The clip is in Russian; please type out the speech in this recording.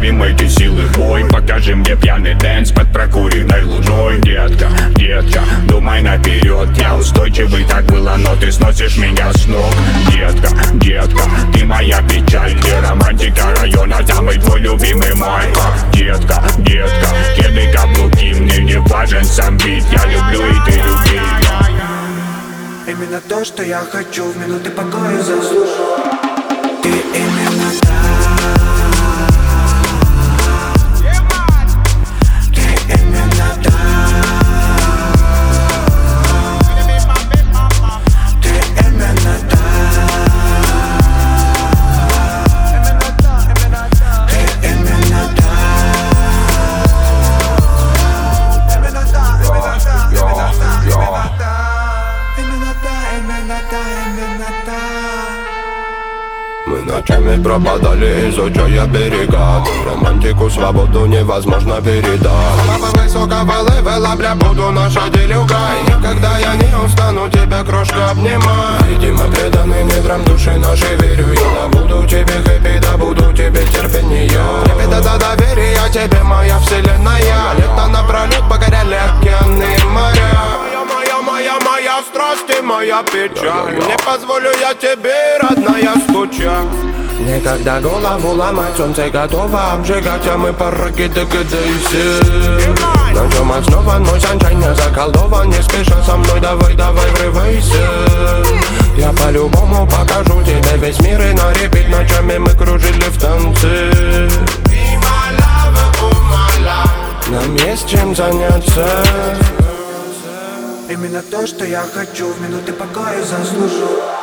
направим эти силы в бой Покажи мне пьяный dance под прокуренной луной. Детка, детка, думай наперед Я устойчивый, так было, но ты сносишь меня с Детка, детка, ты моя печаль Ты романтика района, самый твой любимый майка Детка, детка, кеды каблуки Мне не важен сам бит, я люблю и ты люби. Именно то, что я хочу в минуты покоя заслужу. Ты именно та Мы ночами пропадали, изучая берега Романтику, свободу невозможно передать. Папа высокого левела, бля, буду наша делюга. И никогда я не устану тебя, крошка, обнимать. Видимо, преданный недрам души нашей верю. Я добуду тебе хэппи, добуду тебе терпение моя печаль. Не позволю я тебе, родная, скучать Никогда голову ломать, солнце готово обжигать А мы пороги догадаемся Ночью снова мой санчай не заколдован Не спеша со мной, давай, давай, врывайся. Я по-любому покажу тебе весь мир И на репит ночами мы кружили в танце. Нам есть чем заняться Именно то, что я хочу. В минуты покоя заслужу